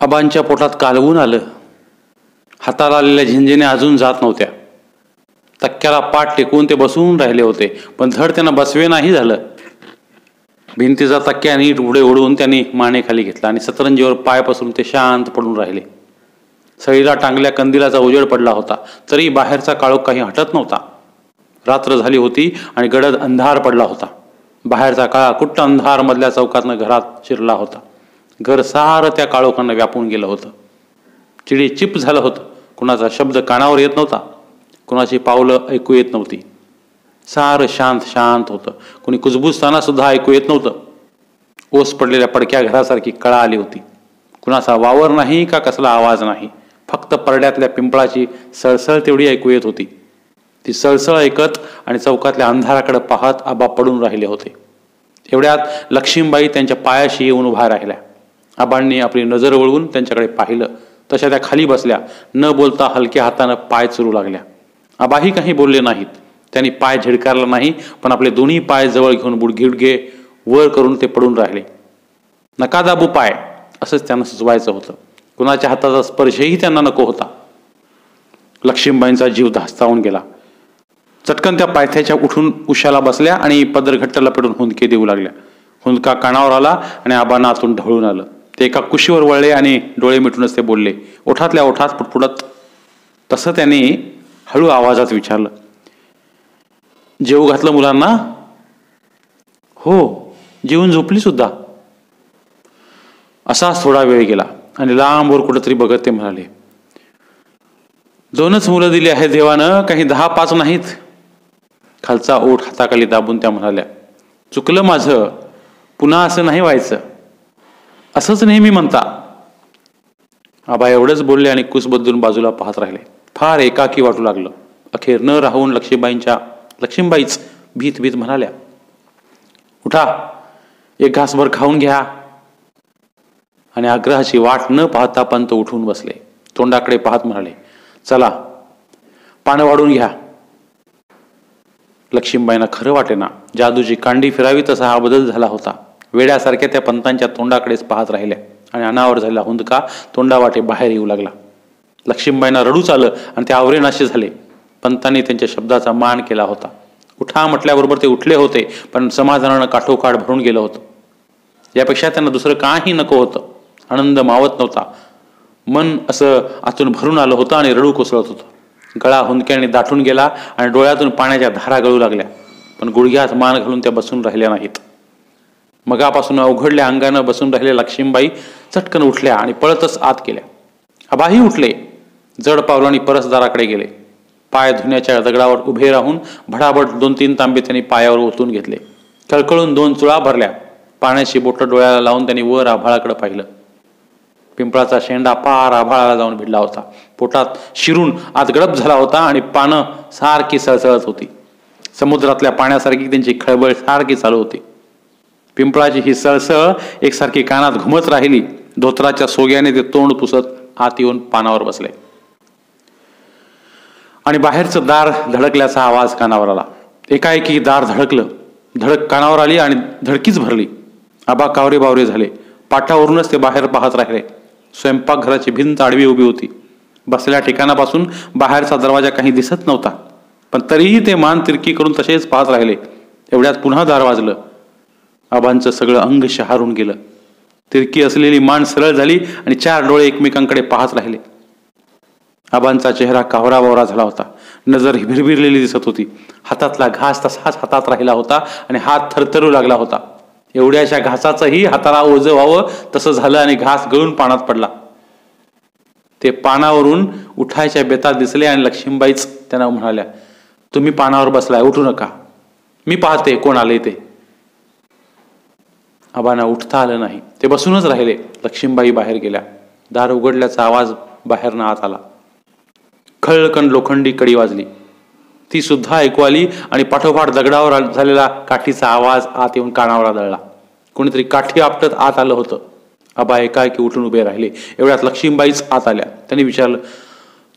आबांच्या पोटात कालवून आलं. हाताला आलेल्या झिंझिने अजून जात नव्हत्या. तक्क्याला पाठ टेकून ते बसून राहिले होते पण धड त्यांना बसवे नाही झालं. भिंतीचा तक्क्या नीट उडे उडवून त्यांनी माने खाली घेतला आणि सतरंजीवर पाय पसरून ते शांत पडून राहिले. सळीला टांगल्या कंदिलाचा उजेड पडला होता तरी बाहेरचा काळोख काही हटत नव्हता. रात्र झाली होती आणि गडद अंधार पडला होता. बाहेरचा काळा कुट्ट अंधार मधल्या चौकातनं घरात शिरला होता. घर सारं त्या काळोखांना व्यापून गेलं होतं. चिडी चिप झालं होतं. कुणाचा शब्द कानावर येत नव्हता. कुणाची पावलं ऐकू येत नव्हती. सारं शांत शांत होतं. कुणी कुजबुजताना सुद्धा ऐकू येत नव्हतं. ओस पडलेल्या पडक्या घरासारखी कळा आली होती. कुणाचा वावर नाही का कसला आवाज नाही. फक्त परड्यातल्या पिंपळाची सळसळ तेवढी ऐकू येत होती. ती सळसळ ऐकत आणि चौकातल्या अंधाराकडे पाहत आबा पडून राहिले होते. एवढ्यात लक्ष्मीबाई त्यांच्या पायाशी येऊन उभा राहिल्या. आबांनी आपली नजर वळवून त्यांच्याकडे पाहिलं. तशा त्या खाली बसल्या. न बोलता हलक्या हातानं पाय चुरू लागल्या. आबाही काही बोलले नाहीत. त्यांनी पाय झिडकारला नाही पण आपले दोन्ही पाय जवळ घेऊन बुडघिडगे वर करून ते पडून राहिले. नका दाबू पाय असंच त्यांना सुचवायचं होतं. कुणाच्या हाताचा स्पर्शही त्यांना नको होता. लक्ष्मीबाईंचा जीव धास्तावून गेला. चटकन त्या पायथ्याच्या उठून उशाला बसल्या आणि पदर घट्ट लपेटून हुंदके देऊ लागल्या. हुंदका कानावर आला आणि आबांना आतून ढवळून आलं. ते एका कुशीवर वळले आणि डोळे मिटूनच ते बोलले. ओठातल्या ओठात पुटपुडत तसं त्यांनी हळू आवाजात विचारलं. जेवू घातलं मुलांना? हो जेवून झोपली सुद्धा. असाच थोडा वेळ गेला आणि लांबवर कुठंतरी बघत ते म्हणाले दोनच मुलं दिली आहेत देवानं काही दहा पाच नाहीत. खालचा ओठ हाताखाली दाबून त्या म्हणाल्या चुकलं माझं पुन्हा असं नाही व्हायचं. असंच नेहमी म्हणता. आबा एवढंच बोलले आणि कुस बदलून बाजूला पाहत राहिले. फार एकाकी वाटू लागलं. अखेर न राहून लक्ष्मीबाईंच्या लक्ष्मीबाईच भीत भीत म्हणाल्या उठा एक घासभर खाऊन घ्या. आणि आग्रहाची वाट न पाहता पंत उठून बसले. तोंडाकडे पाहत म्हणाले चला पानं वाढून घ्या. लक्ष्मीबाईंना खरं वाटे ना जादूची कांडी फिरावी तसा हा बदल झाला होता. वेड्यासारख्या त्या पंतांच्या तोंडाकडेच पाहत राहिल्या आणि अनावर झालेला हुंदका तोंडावाटे बाहेर येऊ लागला. लक्ष्मीबाईंना रडूच आलं आणि ते आवरेनाशे झाले. पंतांनी त्यांच्या शब्दाचा मान केला होता. उठा म्हटल्याबरोबर ते उठले होते पण समाधानानं काठोकाठ भरून गेलं होतं. यापेक्षा त्यांना दुसरं काही नको होतं. आनंद मावत नव्हता. मन असं आतून भरून आलं होतं आणि रडू कोसळत होतं. गळा हुंदक्याने दाटून गेला आणि डोळ्यातून पाण्याच्या धारा गळू लागल्या. पण गुडघ्यात मान घालून त्या बसून राहिल्या नाहीत. मगापासून अवघडल्या अंगानं बसून राहिल्या लक्ष्मीबाई चटकन उठल्या आणि पळतच आत केल्या आबाही उठले. जड पावलांनी परसदाराकडे गेले. पाय धुण्याच्या दगडावर उभे राहून भडाभड दोन तीन तांबे त्यांनी पायावर ओतून घेतले. कळकळून दोन चुळा भरल्या. पाण्याची बोटं डोळ्याला लावून त्यांनी वर आभाळाकडे पाहिलं. पिंपळाचा शेंडा पार आभाळाला जाऊन भिडला होता. पोटात शिरून आत गडप झाला होता आणि पानं सारखी सळसळत होती. समुद्रातल्या पाण्यासारखी त्यांची खळबळ सारखी चालू होती. पिंपळाची ही सळसळ एकसारखी कानात घुमत राहिली. धोत्राच्या सोग्याने ते तोंड पुसत आत येऊन पानावर बसले. आणि बाहेरचं दार धडकल्याचा आवाज कानावर आला. एकाएकी दार धडकलं. धडक कानावर आली आणि धडकीच भरली. आबा कावरे बावरे झाले. पाठावरूनच ते बाहेर पाहत राहिले. स्वयंपाकघराची भिंत आडवी उभी होती. बसलेल्या ठिकाणापासून बाहेरचा दरवाजा काही दिसत नव्हता. पण तरीही ते मान तिरकी करून तसेच पाहत राहिले. एवढ्यात पुन्हा दार वाजलं. आबांचं सगळं अंग शहारून गेलं. तिरकी असलेली मान सरळ झाली आणि चार डोळे एकमेकांकडे पाहत राहिले. आबांचा चेहरा कावरा बावरा झाला होता. नजर भिरभिरलेली दिसत होती. हातातला घास तसाच हातात राहिला होता आणि हात थरथरू लागला होता. एवढ्याशा घासाचंही हाताला ओझं व्हावं तसं झालं आणि घास गळून पाण्यात पडला. ते पानावरून उठायच्या बेतात दिसले आणि लक्ष्मीबाईच त्यांना म्हणाल्या तुम्ही पानावर बसलाय उठू नका. मी पाहते कोण आले ते. आबांना उठता आलं नाही. ते बसूनच राहिले. लक्ष्मीबाई बाहेर गेल्या. दार उघडल्याचा आवाज बाहेरनं आत आला. खळकण लोखंडी कडी वाजली. ती सुद्धा ऐकू आली आणि पाठोपाठ दगडावर झालेला काठीचा आवाज आत येऊन कानावर आदळला. कोणीतरी काठी आपटत आत आलं होतं. आबा एकाएकी उठून उभे राहिले. एवढ्यात लक्ष्मीबाईच आत आल्या. त्यांनी विचारलं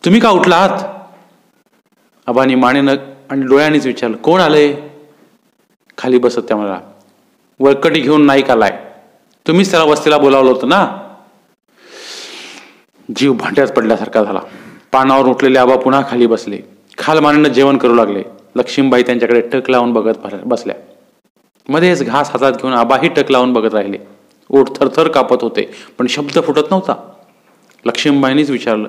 तुम्ही का उठला आहात? आबानी मानेनं आणि डोळ्यांनीच विचारलं कोण आलंय? खाली बसत त्या मला वळकटी घेऊन नाईक आलाय. तुम्हीच त्याला वस्तीला बोलावलं होतं ना? जीव भांड्यात पडल्यासारखा झाला. पानावर उठलेले आबा पुन्हा खाली बसले. खालमानीनं जेवण करू लागले. लक्ष्मीबाई त्यांच्याकडे टक लावून बघत बसल्या. मध्येच घास हातात घेऊन आबाही टक लावून बघत राहिले. ओठ थरथर कापत होते पण शब्द फुटत नव्हता. लक्ष्मीबाईंनीच विचारलं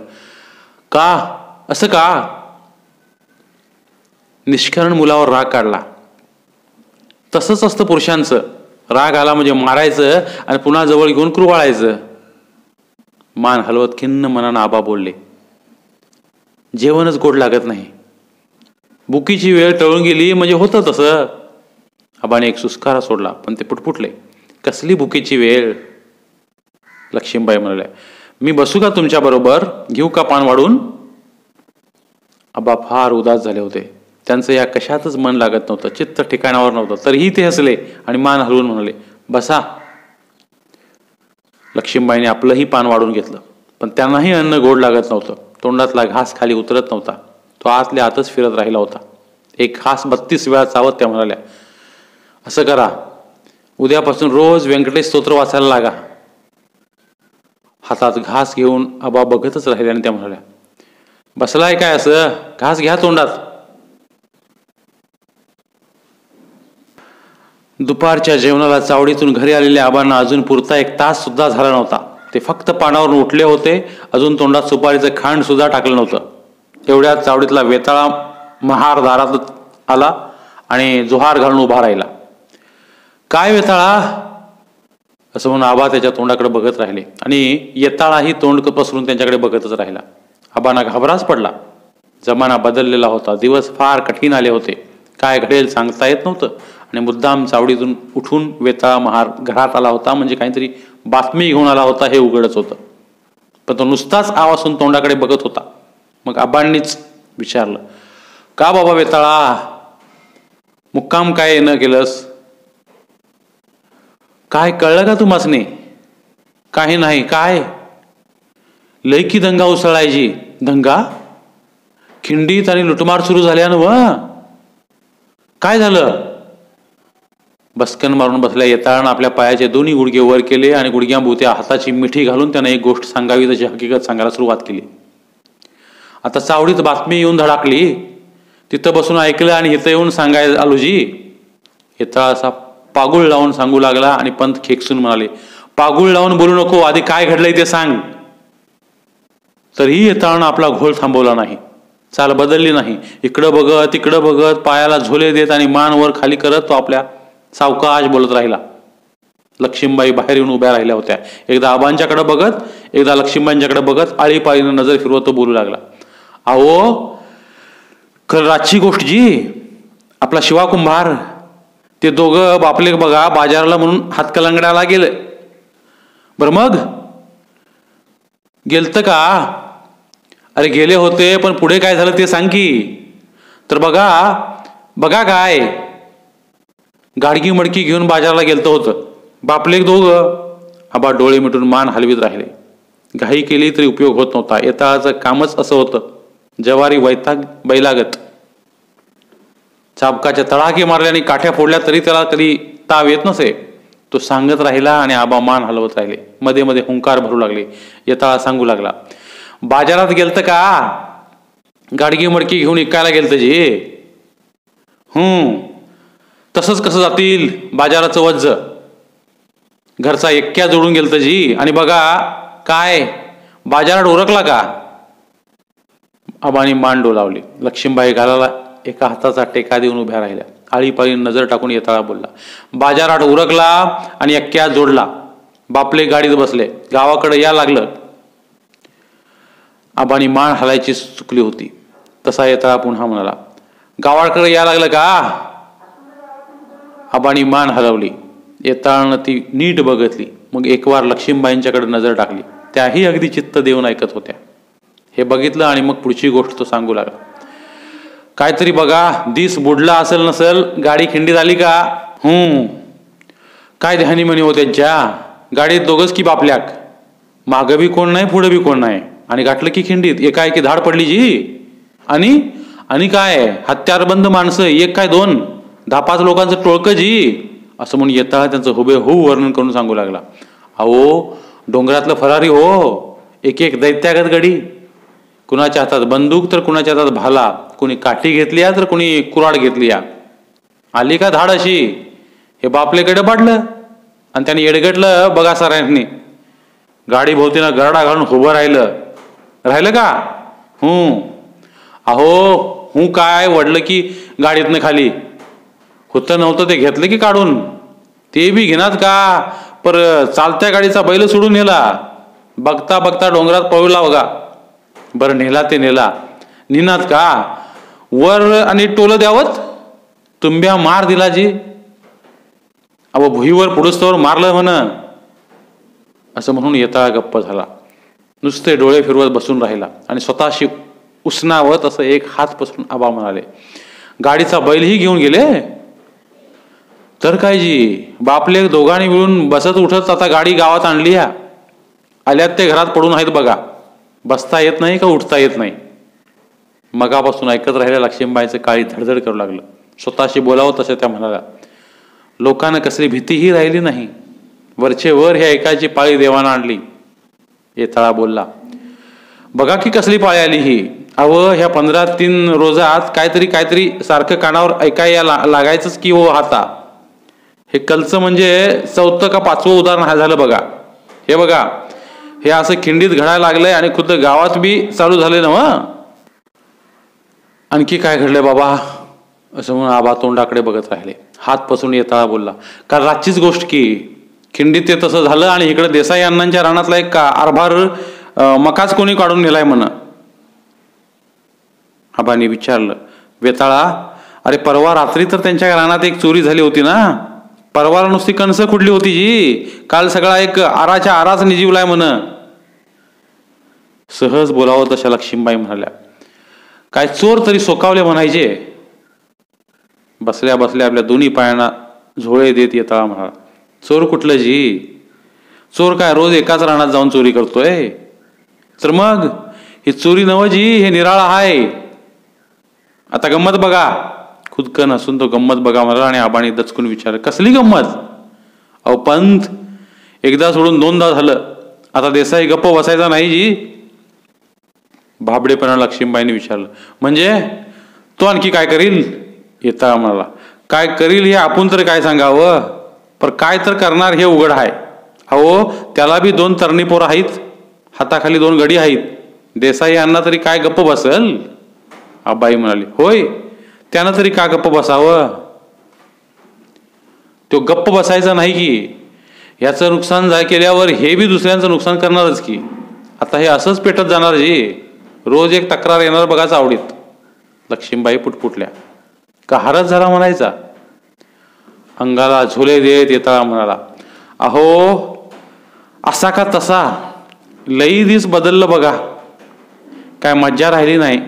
का? असं का? निष्करण मुलावर राग काढला. तसंच असतं पुरुषांचं. राग आला म्हणजे मारायचं आणि पुन्हा जवळ घेऊन कृवाळायचं. मान हलवत खिन्न मनानं आबा बोलले जेवणच गोड लागत नाही. बुकीची वेळ टळून गेली म्हणजे होतं तसं. आबाने एक सुस्कारा सोडला पण ते पुटपुटले कसली बुकीची वेळ? लक्ष्मीबाई म्हणाल्या मी बसू का तुमच्या बरोबर? घेऊ का पान वाढून? आबा फार उदास झाले होते. त्यांचं या कशातच मन लागत नव्हतं चित्त ठिकाणावर नव्हतं. तरीही ते हसले आणि मान हलवून म्हणाले बसा. लक्ष्मीबाईने आपलंही पान वाढून घेतलं पण त्यांनाही अन्न गोड लागत नव्हतं. तोंडातला घास खाली उतरत नव्हता. तो आतल्या आतच फिरत राहिला होता. एक घास बत्तीस वेळा चावत त्या म्हणाल्या असं करा. उद्यापासून रोज व्यंकटेश स्तोत्र वाचायला लागा. हातात घास घेऊन आबा बघतच राहिल्याने त्या म्हणाल्या बसलाय काय असं? घास घ्या तोंडात. दुपारच्या जेवणाला चावडीतून घरी आलेल्या आबांना अजून पुरता एक तास सुद्धा झाला नव्हता. ते फक्त पानावरून उठले होते अजून तोंडात सुपारीचं खांड सुद्धा टाकलं नव्हतं. एवढ्या चावडीतला वेताळा महार दारात आला आणि जोहार घालून उभा राहिला. काय वेताळा? असं म्हणून आबा त्याच्या तोंडाकडे बघत राहिले. आणि येताळाही तोंड पसरून त्यांच्याकडे बघतच राहिला. आबांना घाबराच पडला. जमाना बदललेला होता. दिवस फार कठीण आले होते. काय घडेल सांगता येत नव्हतं. आणि मुद्दाम चावडीतून उठून वेताळा महार घरात आला होता म्हणजे काहीतरी बातमी घेऊन आला होता हे उघडच होतं. पण तो नुसताच आवासून तोंडाकडे बघत होता. मग आबांनीच विचारलं का बाबा वेताळा मुक्काम काय न केलंस? काय कळलं का तुम्हासने? काही नाही काय? लैकी दंगा उसळायची. दंगा? खिंडीत आणि लुटमार सुरू झाल्यानं व काय झालं? बसकन मारून बसल्या येताळानं आपल्या पायाचे दोन्ही गुडघे वर केले आणि गुडघ्याभोवत्या हाताची मिठी घालून त्यानं एक गोष्ट सांगावी तशी हकीकत सांगायला सुरुवात केली. आता चावडीत बातमी येऊन धडाकली. तिथं बसून ऐकलं आणि इथं येऊन सांगायला आलोजी येताळ असा पागुळ लावून सांगू लागला आणि पंत खेकसून म्हणाले पागुळ लावून बोलू नको आधी काय घडलंय ते सांग. तरीही येताळानं आपला घोळ थांबवला नाही. चाल बदलली नाही. इकडं बघत तिकडं बघत पायाला झोले देत आणि मान वर खाली करत तो आपल्या सावकाश बोलत राहिला. लक्ष्मीबाई बाहेर येऊन उभ्या राहिल्या होत्या. एकदा आबांच्याकडे बघत एकदा लक्ष्मीबाईंच्याकडे बघत आळीपाळीनं नजर फिरवत तो बोलू लागला. अहो खरं रातची गोष्ट जी आपला शिवा कुंभार ते दोघं बापले बघा बाजाराला म्हणून हातकलंगड्याला गेलं. बर मग? गेलत का? अरे गेले होते पण पुढे काय झालं ते सांग की. तर बघा बघा काय गाडगी मडकी घेऊन बाजाराला गेलतं होतं. बापले दोघ. आबा डोळे मिटून मान हलवीत राहिले. घाई केली तरी उपयोग होत नव्हता. येताळाचं कामच असं होतं. जवारी वैताग बैलागत. चाबकाच्या तळाके मारल्याने काठ्या फोडल्या तरी त्याला कधी ताव येत नसे. तो सांगत राहिला आणि आबा मान हलवत राहिले. मध्ये मध्ये हुंकार भरू लागले. येताळा सांगू लागला बाजारात गेलत का? गाडगी मडकी घेऊन इकायला गेलत जे. हम्म. तसंच कसं जातील? बाजाराचं वज्ज. घरचा एक्क्या जोडून गेलं जी. आणि बघा काय? बाजारात उरकला का? अबाणी मान डोलावली. लक्ष्मीबाई घालाला एका हाताचा टेका देऊन उभ्या राहिल्या. आळीपाळी नजर टाकून येताळा बोलला. बाजारात उरकला आणि एक्क्या जोडला. बापले गाडीत बसले. गावाकडे या लागलं. आबाणी मान हलायची चुकली होती. तसा येताळा पुन्हा म्हणाला. गावाकडे या लागलं का? आबाणी मान हलवली. येताळनं ती नीट बघतली. मग एक वार लक्ष्मीबाईंच्याकडे नजर टाकली. त्याही अगदी चित्त देऊन ऐकत होत्या. हे बघितलं आणि मग पुढची गोष्ट तो सांगू लागला. काहीतरी बघा दिस बुडला असेल नसेल गाडी खिंडीत आली का? हम्म. काय ध्यानी म्हणे हो त्यांच्या? गाडीत दोघंच की बापल्याक? मागं बी कोण नाही पुढं बी कोण नाही. आणि गाठलं की खिंडीत? एकाएकी धाड पडली जी? आणि? आणि काय? हत्यारबंद माणसं एक काय दोन? दहा पाच लोकांचं टोळकं जी असं म्हणून येता त्यांचं हुबे हो वर्णन करून सांगू लागला. अहो डोंगरातलं फरारी हो एक एक दैत्यागत गडी. कुणाच्या हातात बंदूक तर कुणाच्या हातात भाला. कुणी काठी घेतली तर कुणी कुराड घेतली आली का धाड अशी? हे बापलेकडे पाडलं. आणि त्याने येडगटलं बघा सरांनी गाडी भोवतीनं गरडा घालून उभं राहिलं. राहिलं का? हूं. अहो हू काय? वडलं की गाडीतनं खाली. होतं नव्हतं ते घेतलं की काढून. ते बी घेणार का? पर चालत्या गाडीचा बैल सोडून नेला. बघता बघता डोंगरात पळवला बघा. बरं नेला ते नेला. निनात का? वर आणि टोलं द्यावत? तुंब्या मार दिला जी. अहो भुईवर पुढस्तवर मारलं म्हण. असं म्हणून येता गप्प झाला. नुसते डोळे फिरवत बसून राहिला. आणि स्वतःशी उसनावत असं एक हात पसरून आबा म्हणाले गाडीचा बैलही घेऊन गेले? तर काय जी बापले दोघांनी मिळून बसत उठत आता गाडी गावात आणली ह्या. आल्यात ते घरात पडून आहेत बघा. बसता येत नाही का उठता येत नाही? मगापासून ऐकत राहिल्या लक्ष्मीबाईचं काळी धडधड करू लागलं. स्वतःशी बोलावं तसं त्या म्हणाल्या लोकांना कसली भीतीही राहिली नाही. वरचे वर ह्या एकाची पाळी देवानं आणली. येताळा बोलला बघा की कसली पाळी आली ही. अव ह्या पंधरा तीन रोजात काहीतरी काहीतरी सारखं कानावर ऐकाय लागायचंच की हो हाता हे कलचं म्हणजे चौथं का पाचवं उदाहरण झालं बघा. हे बघा हे असं खिंडीत घडायला लागलंय आणि खुद्द गावात बी चालू झाले ना आणखी काय घडलंय बाबा? असं म्हणून आबा तोंडाकडे बघत राहिले. हात पसरून येताळा बोलला कारण रातचीच गोष्ट की खिंडीत ते तसं झालं आणि इकडे देसाई अण्णांच्या रानातला एक का आरभार मकाच कोणी काढून नेलाय म्हण. आबानी विचारलं वेताळा अरे परवा रात्री तर त्यांच्या रानात एक चोरी झाली होती ना? परवाला नुसती कणस कुठली होती जी. काल सगळा एक आराच्या आराच निजीवलाय म्हण. सहज बोलावं तशा लक्ष्मीबाई म्हणाल्या. काय चोर तरी सोकावले म्हणायचे. बसल्या बसल्या आपल्या दोन्ही पायांना झोळे देत येता म्हणाला. चोर कुठलं जी? चोर काय रोज एकाच रानात जाऊन चोरी करतोय? तर मग? ही चोरी नव जी? हे निराळा आहे आता गंमत बघा. खुदकन असून तो गंमत बघा मला आणि आबाणी दचकून विचार कसली गंमत? अहो पंथ. एकदा सोडून दोनदा झालं. आता देसाई गप्प बसायचा नाही जी. भाबडेपणा लक्ष्मीबाईने विचारलं म्हणजे तो आणखी काय करील? येता मला काय करील हे आपण तर काय सांगावं? पर काय तर करणार हे उघड आहे अहो त्याला बी दोन तरणी पोरं आहेत हाताखाली दोन गडी आहेत देसाई यांना तरी काय गप्प बसल? आबाई म्हणाली होय त्यानं तरी का गप्प बसावं? तो गप्प बसायचा नाही की. याचं नुकसान जा केल्यावर हे बी दुसऱ्यांचं नुकसान करणारच की. आता हे असंच पेटत जाणार जी रोज एक तक्रार येणार बघाच आवडीत लक्ष्मीबाई पुटपुटल्या. का हारच झाला म्हणायचा? अंगाला झोले देत येता म्हणाला. अहो असा का तसा? लई दिस बदललं बघा. काय मज्जा राहिली नाही.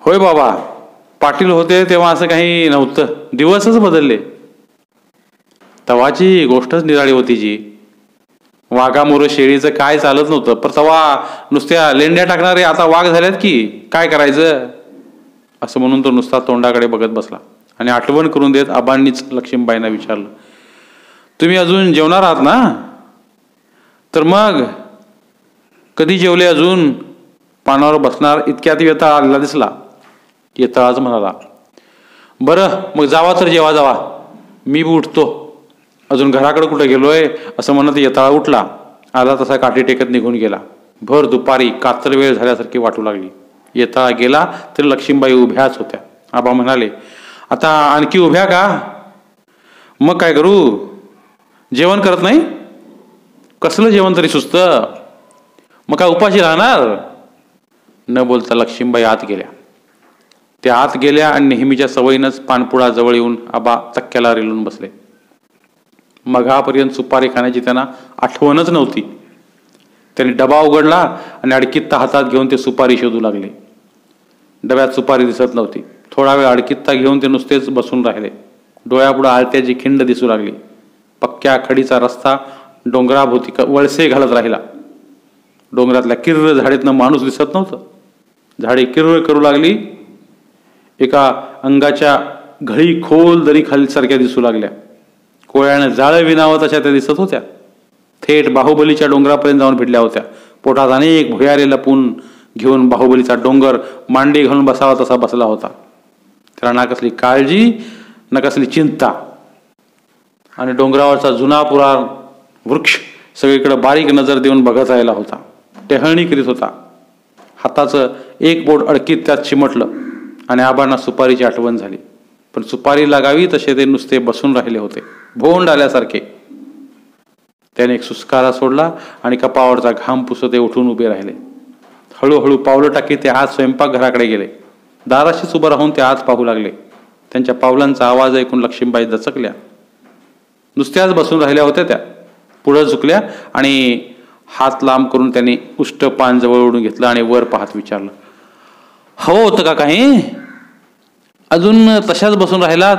होय बाबा पाटील होते तेव्हा असं काही नव्हतं. दिवसच बदलले. तवाची गोष्टच निराळी होती जी. वाघामोर शेळीचं काय चालत नव्हतं. पर तवा नुसत्या लेंड्या टाकणारे आता वाघ झाल्यात की? काय करायचं? असं म्हणून तो नुसता तोंडाकडे बघत बसला. आणि आठवण करून देत आबांनीच लक्ष्मीबाईंना विचारलं तुम्ही अजून जेवणार आहात ना? तर मग कधी जेवले अजून? पानावर बसणार. इतक्यात व्यथा आलेला दिसला. येताळाच म्हणाला. बरं मग जावा तर जेवा जावा. मी बी उठतो. अजून घराकडे कुठं गेलोय? असं म्हणत येताळा उठला. आला तसा काठी टेकत निघून गेला. भर दुपारी कातर वेळ झाल्यासारखी वाटू लागली. येताळा गेला तरी लक्ष्मीबाई उभ्याच होत्या. आबा म्हणाले आता आणखी उभ्या का? मग काय करू? जेवण करत नाही? कसलं जेवण तरी सुस्त मग काय उपाशी राहणार? न बोलता लक्ष्मीबाई आत गेल्या. त्या आत गेल्या आणि नेहमीच्या सवयीनंच पानपुडा जवळ येऊन आबा चक्क्याला रेलून बसले. मघापर्यंत सुपारी खाण्याची त्यांना आठवणच नव्हती. त्यांनी डबा उघडला आणि अडकित्ता हातात घेऊन ते सुपारी शोधू लागले. डब्यात सुपारी दिसत नव्हती. थोडा वेळ अडकित्ता घेऊन ते नुसतेच बसून राहिले. डोळ्यापुढं आळत्याची खिंड दिसू लागली. पक्क्या खडीचा रस्ता डोंगराभोवती वळसे घालत राहिला. डोंगरातल्या किर्र झाडीतनं माणूस दिसत नव्हतं. झाडे किर्र करू लागली एका अंगाच्या घळी खोल दरी खालसारख्या दिसू लागल्या. कोळ्यानं जाळं विनावं तशा त्या दिसत होत्या. थेट बाहुबलीच्या डोंगरापर्यंत जाऊन भिडल्या होत्या. पोटात अनेक भुयारे लपून घेऊन बाहुबलीचा डोंगर मांडी घालून बसावा तसा बसला होता. त्याला ना कसली काळजी ना कसली चिंता. आणि डोंगरावरचा जुना पुरा वृक्ष सगळीकडे बारीक नजर देऊन बघत राहिला होता. टेहळणी करीत होता. हाताचं एक बोट अडकीत त्यात चिमटलं. आणि आबांना सुपारीची आठवण झाली. पण सुपारी लागावी तसे ते नुसते बसून राहिले होते. भोंड आल्यासारखे. त्याने एक सुस्कारा सोडला आणि कपावरचा घाम पुसते उठून उभे राहिले. हळूहळू पावलं टाकी ते आज स्वयंपाकघराकडे गेले. दाराशीच उभं राहून ते आज पाहू लागले. त्यांच्या पावलांचा आवाज ऐकून लक्ष्मीबाई दचकल्या. नुसत्याच बसून राहिल्या होत्या त्या. पुढं झुकल्या आणि हात लांब करून त्यांनी उष्ट पान जवळ ओढून घेतलं आणि वर पाहत विचारलं हवं होतं का काही? अजून तशाच बसून राहिलात?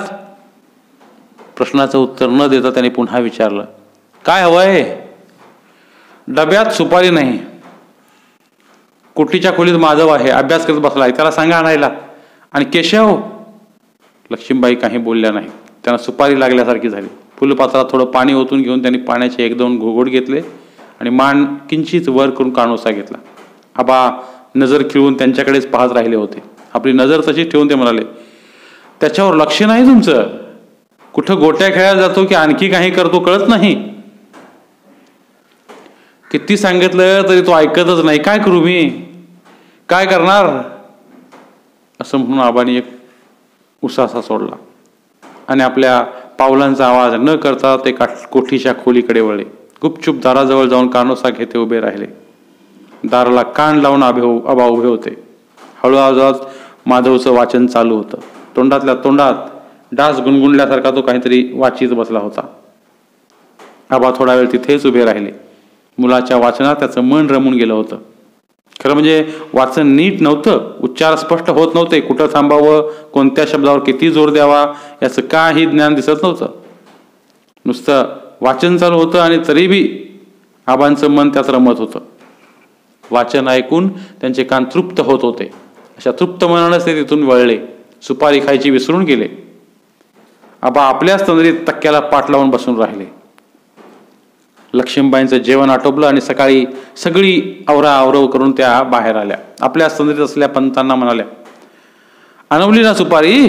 प्रश्नाचं उत्तर न देता त्याने पुन्हा विचारलं काय हवंय डब्यात सुपारी नाही. कुटीच्या खोलीत माधव आहे अभ्यास करत बसलाय त्याला सांगा आणायला. आणि केशव? लक्ष्मीबाई काही बोलल्या नाही त्यांना सुपारी लागल्यासारखी झाली. फुलपात्रात थोडं पाणी ओतून घेऊन त्यांनी पाण्याचे एक दोन घोघोड घेतले आणि मान किंचित वर करून कानोसा घेतला. आबा नजर खिळून त्यांच्याकडेच पाहत राहिले होते. आपली नजर तशीच ठेवून ते म्हणाले त्याच्यावर लक्ष नाही तुमचं. कुठं गोट्या खेळायला जातो की आणखी काही करतो कळत नाही. किती सांगितलं तरी तो ऐकतच नाही. काय करू मी? काय करणार? असं म्हणून आबानी एक उसासा सोडला. आणि आपल्या पावलांचा आवाज न करता ते कोठीच्या खोलीकडे वळले. गुपचूप दाराजवळ जाऊन कानोसा घेते उभे राहिले. दाराला कान लावून आभे आबा उभे होते. हळूहळू माधवचं वाचन चालू होतं. तोंडातल्या तोंडात डास गुणगुणल्यासारखा तो काहीतरी वाचित बसला होता. आबा थोडा वेळ तिथेच उभे राहिले. मुलाच्या वाचनात त्याचं मन रमून गेलं होतं. खरं म्हणजे वाचन नीट नव्हतं उच्चार स्पष्ट होत नव्हते. कुठं थांबावं कोणत्या शब्दावर किती जोर द्यावा याचं काही ज्ञान दिसत नव्हतं. नुसतं वाचन चालू होतं आणि तरी बी आबांचं मन त्यात रमत होतं. वाचन ऐकून त्यांचे कान तृप्त होत होते. अशा तृप्त मनानंच ते तिथून वळले. सुपारी खायची विसरून गेले. आबा आपल्याच तंद्रीत तक्क्याला पाठ लावून बसून राहिले. लक्ष्मीबाईंचं जेवण आटोपलं आणि सकाळी सगळी आवरा आवरव करून त्या बाहेर आल्या. आपल्या तंद्रीत असलेल्या पंतांना म्हणाल्या आणवली ना सुपारी?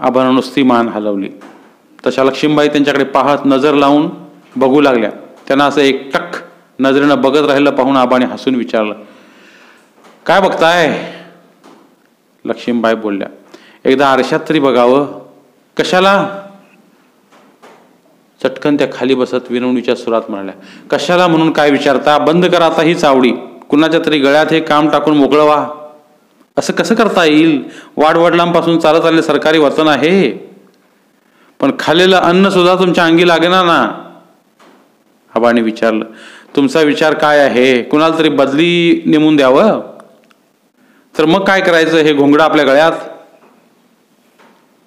आबानं नुसती मान हलवली. तशा लक्ष्मीबाई त्यांच्याकडे पाहत नजर लावून बघू लागल्या. त्यांना असं एक टक नजरेनं बघत राहिलं पाहून आबाने हसून विचारलं काय बघताय? लक्ष्मीबाई बोलल्या एकदा आरशात तरी बघावं. कशाला? चटकन त्या खाली बसत विनवणीच्या सुरात म्हणाल्या कशाला म्हणून काय विचारता? बंद करा आता हीच आवडी. कुणाच्या तरी गळ्यात हे काम टाकून मोकळं व्हा असं कसं करता येईल? वाडवडिलांपासून चालत आलेलं सरकारी वर्तन आहे. पण खाल्लेलं अन्न सुद्धा तुमच्या अंगी लागेना ना. आबाने विचारलं तुमचा विचार काय आहे? कुणाला तरी बदली नेमून द्यावं? तर मग काय करायचं? हे घोंगडं आपल्या गळ्यात